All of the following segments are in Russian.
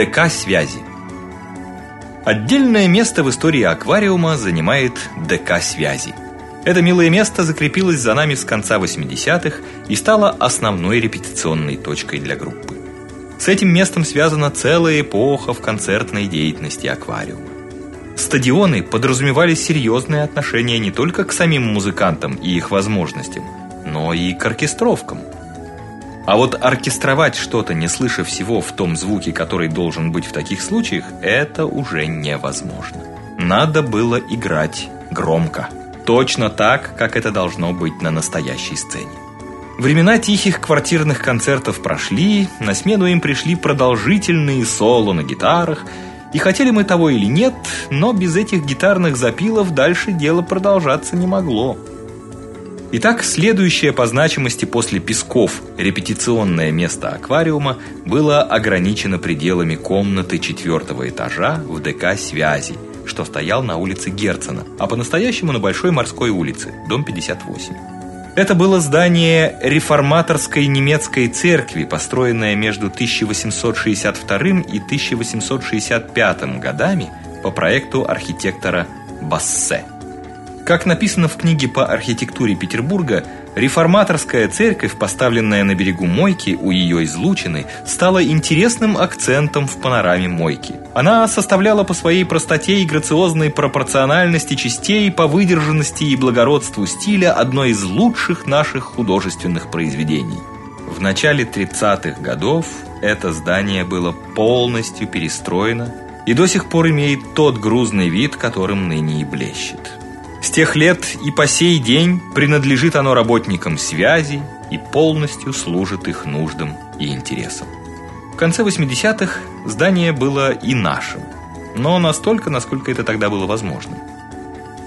ДК связи. Отдельное место в истории аквариума занимает ДК связи. Это милое место закрепилось за нами с конца 80-х и стало основной репетиционной точкой для группы. С этим местом связана целая эпоха в концертной деятельности аквариума. Стадионы подразумевали серьезные отношения не только к самим музыкантам и их возможностям, но и к оркестровкам. А вот оркестровать что-то, не слыша всего в том звуке, который должен быть в таких случаях, это уже невозможно. Надо было играть громко. Точно так, как это должно быть на настоящей сцене. Времена тихих квартирных концертов прошли, на смену им пришли продолжительные соло на гитарах, и хотели мы того или нет, но без этих гитарных запилов дальше дело продолжаться не могло. Итак, следующее по значимости после Песков репетиционное место аквариума было ограничено пределами комнаты четвертого этажа в ДК Связи, что стоял на улице Герцена, а по-настоящему на Большой морской улице, дом 58. Это было здание реформаторской немецкой церкви, построенное между 1862 и 1865 годами по проекту архитектора Бассе. Как написано в книге по архитектуре Петербурга, реформаторская церковь, поставленная на берегу Мойки у ее излучины, стала интересным акцентом в панораме Мойки. Она составляла по своей простоте и грациозной пропорциональности частей, по выдержанности и благородству стиля одно из лучших наших художественных произведений. В начале 30-х годов это здание было полностью перестроено и до сих пор имеет тот грузный вид, которым ныне и блещет. С тех лет и по сей день принадлежит оно работникам связи и полностью служит их нуждам и интересам. В конце 80-х здание было и нашим, но настолько, насколько это тогда было возможно.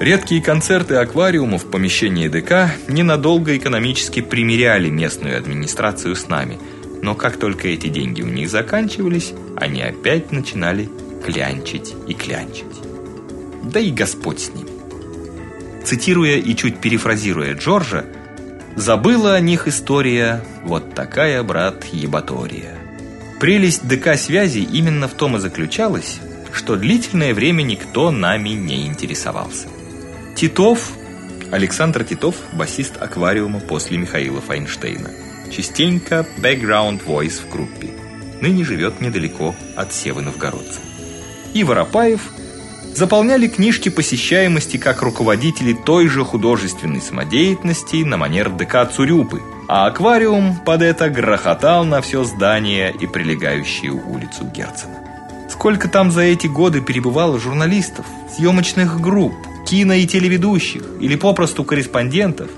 Редкие концерты аквариума в помещении ДК ненадолго экономически примиряли местную администрацию с нами, но как только эти деньги у них заканчивались, они опять начинали клянчить и клянчить. Да и Господь с ними цитируя и чуть перефразируя Джорджа, забыла о них история вот такая, брат, ебатория. Прелесть ДК связи именно в том и заключалась, что длительное время никто нами не интересовался. Титов, Александр Титов, басист Аквариума после Михаила Файнштейна, частенько background voice в группе. Ныне живет недалеко от Севы Новгородца. И Воропаев – заполняли книжки посещаемости как руководители той же художественной самодеятельности на манер ДК Цурюпы, а аквариум под это грохотал на все здание и прилегающую улицу Герцена. Сколько там за эти годы перебывало журналистов, съемочных групп, кино и телеведущих или попросту корреспондентов.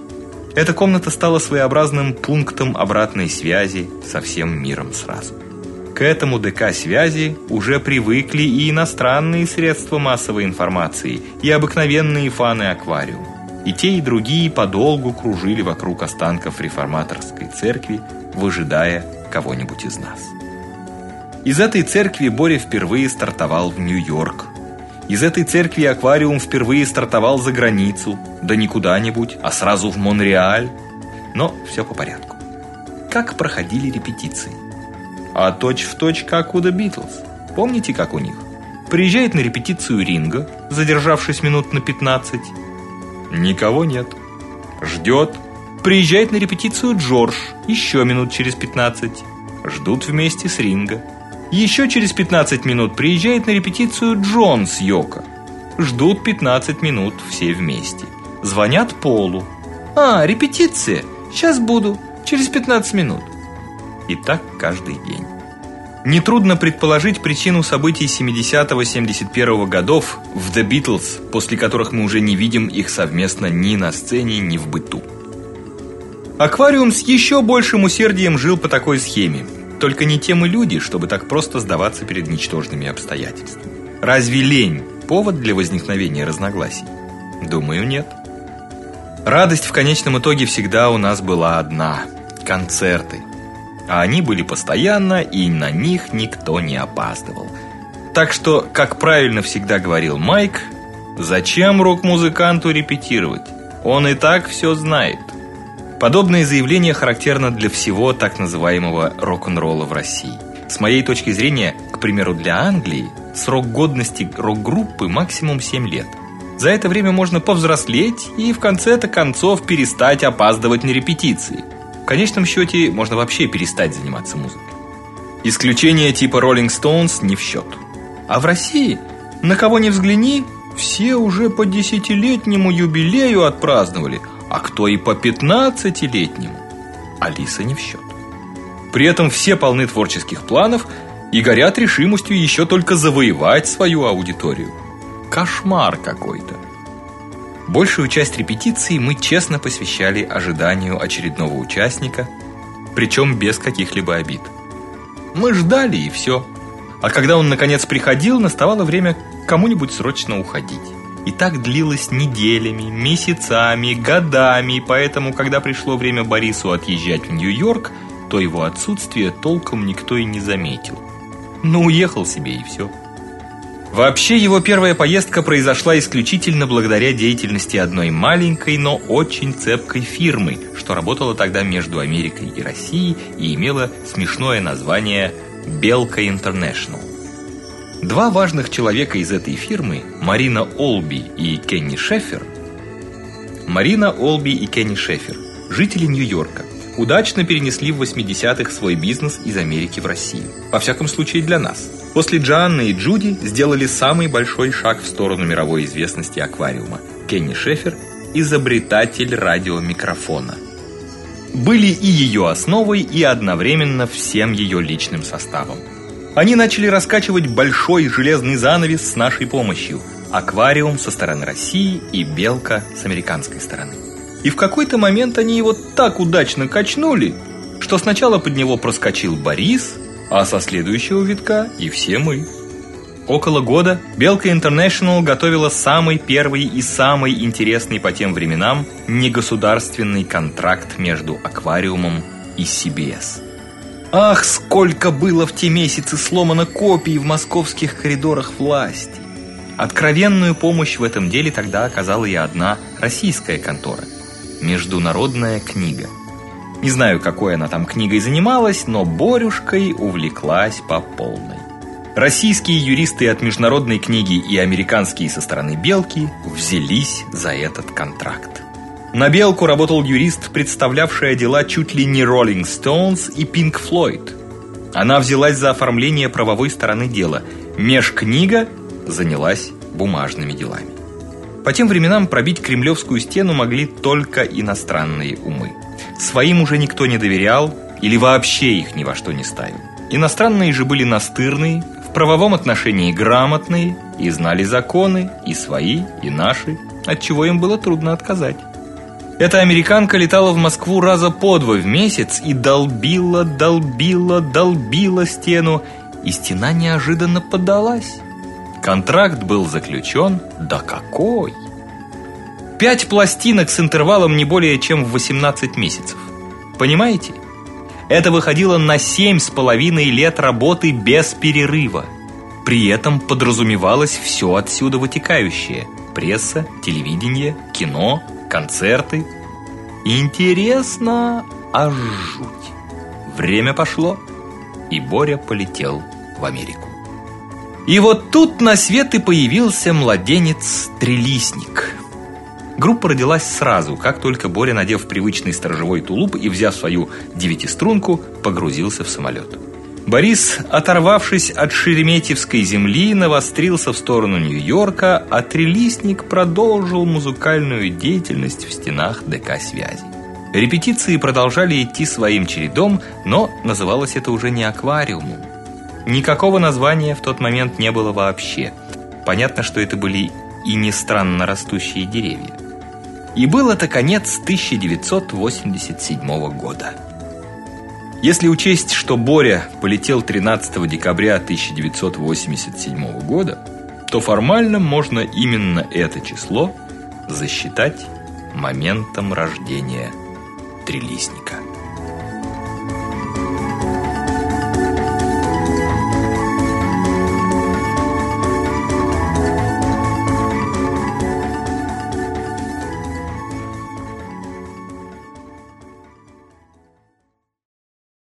Эта комната стала своеобразным пунктом обратной связи со всем миром сразу. К этому ДК связи уже привыкли и иностранные средства массовой информации, и обыкновенные фаны аквариума. И те, и другие подолгу кружили вокруг останков реформаторской церкви, выжидая кого-нибудь из нас. Из этой церкви Боря впервые стартовал в Нью-Йорк. Из этой церкви аквариум впервые стартовал за границу, да не куда-нибудь, а сразу в Монреаль. Но все по порядку. Как проходили репетиции? А точь-в-точь как у The Beatles. Помните, как у них? Приезжает на репетицию Ринга, задержавшись минут на 15. Никого нет. Ждет. Приезжает на репетицию Джордж, еще минут через 15. Ждут вместе с Ринга. Еще через 15 минут приезжает на репетицию Джон с Йоко. Ждут 15 минут все вместе. Звонят Полу. «А, репетиция! Сейчас буду. Через 15 минут». И так каждый день. Нетрудно предположить причину событий 70-71 годов в The Beatles, после которых мы уже не видим их совместно ни на сцене, ни в быту. Аквариум с еще большим усердием жил по такой схеме. Только не те мы люди, чтобы так просто сдаваться перед ничтожными обстоятельствами. Разве лень повод для возникновения разногласий? Думаю, нет. Радость в конечном итоге всегда у нас была одна концерты а они были постоянно, и на них никто не опаздывал. Так что, как правильно всегда говорил Майк, зачем рок-музыканту репетировать? Он и так все знает. Подобное заявление характерно для всего так называемого рок-н-ролла в России. С моей точки зрения, к примеру, для Англии срок годности рок-группы максимум 7 лет. За это время можно повзрослеть и в конце-то концов перестать опаздывать на репетиции. В конечном счете можно вообще перестать заниматься музыкой. Исключения типа Rolling Stones не в счет. А в России на кого ни взгляни, все уже по десятилетнему юбилею отпраздновали, а кто и по пятнадцатилетнему. Алиса не в счет. При этом все полны творческих планов и горят решимостью еще только завоевать свою аудиторию. Кошмар какой-то. Большую часть репетиции мы честно посвящали ожиданию очередного участника, причем без каких-либо обид. Мы ждали и все. А когда он наконец приходил, наставало время кому-нибудь срочно уходить. И так длилось неделями, месяцами, годами, поэтому когда пришло время Борису отъезжать в Нью-Йорк, то его отсутствие толком никто и не заметил. Ну, уехал себе и все. Вообще, его первая поездка произошла исключительно благодаря деятельности одной маленькой, но очень цепкой фирмы, что работала тогда между Америкой и Россией и имела смешное название «Белка Интернешнл». Два важных человека из этой фирмы, Марина Олби и Кенни Шефер, Марина Олби и Кенни Шефер, жители Нью-Йорка, удачно перенесли в 80-х свой бизнес из Америки в Россию. Во всяком случае для нас. После Джанны и Джуди сделали самый большой шаг в сторону мировой известности аквариума. Кенни Шефер изобретатель радиомикрофона. Были и ее основой, и одновременно всем ее личным составом. Они начали раскачивать большой железный занавес с нашей помощью. Аквариум со стороны России и белка с американской стороны. И в какой-то момент они его так удачно качнули, что сначала под него проскочил Борис, а со следующего витка и все мы. Около года Белка Интернешнл готовила самый первый и самый интересный по тем временам негосударственный контракт между аквариумом и CBS. Ах, сколько было в те месяцы сломано копий в московских коридорах власти. Откровенную помощь в этом деле тогда оказала и одна российская контора Международная книга. Не знаю, какой она там книгой занималась, но Борюшкой увлеклась по полной. Российские юристы от международной книги и американские со стороны Белки взялись за этот контракт. На Белку работал юрист, представлявший дела чуть ли не Rolling Stones и Pink Floyd. Она взялась за оформление правовой стороны дела. Межкнига занялась бумажными делами. По тем временам пробить кремлевскую стену могли только иностранные умы. Своим уже никто не доверял или вообще их ни во что не ставил. Иностранные же были настырные, в правовом отношении грамотные и знали законы, и свои, и наши, от чего им было трудно отказать. Эта американка летала в Москву раза по два в месяц и долбила, долбила, долбила стену, и стена неожиданно поддалась. Контракт был заключен, да какой! Пять пластинок с интервалом не более чем в 18 месяцев. Понимаете? Это выходило на семь с половиной лет работы без перерыва. При этом подразумевалось все отсюда вытекающее: пресса, телевидение, кино, концерты. Интересно, а жуть. Время пошло, и Боря полетел в Америку. И вот тут на свет и появился младенец Трелисник. Группа родилась сразу, как только Боря, надев привычный сторожевой тулуп и взяв свою девятиструнку, погрузился в самолет. Борис, оторвавшись от Шереметьевской земли, навострился в сторону Нью-Йорка, а Трелисник продолжил музыкальную деятельность в стенах ДК «Связи». Репетиции продолжали идти своим чередом, но называлось это уже не аквариумом, Никакого названия в тот момент не было вообще. Понятно, что это были и не странно растущие деревья. И был это конец 1987 года. Если учесть, что Боря полетел 13 декабря 1987 года, то формально можно именно это число засчитать моментом рождения трилистника.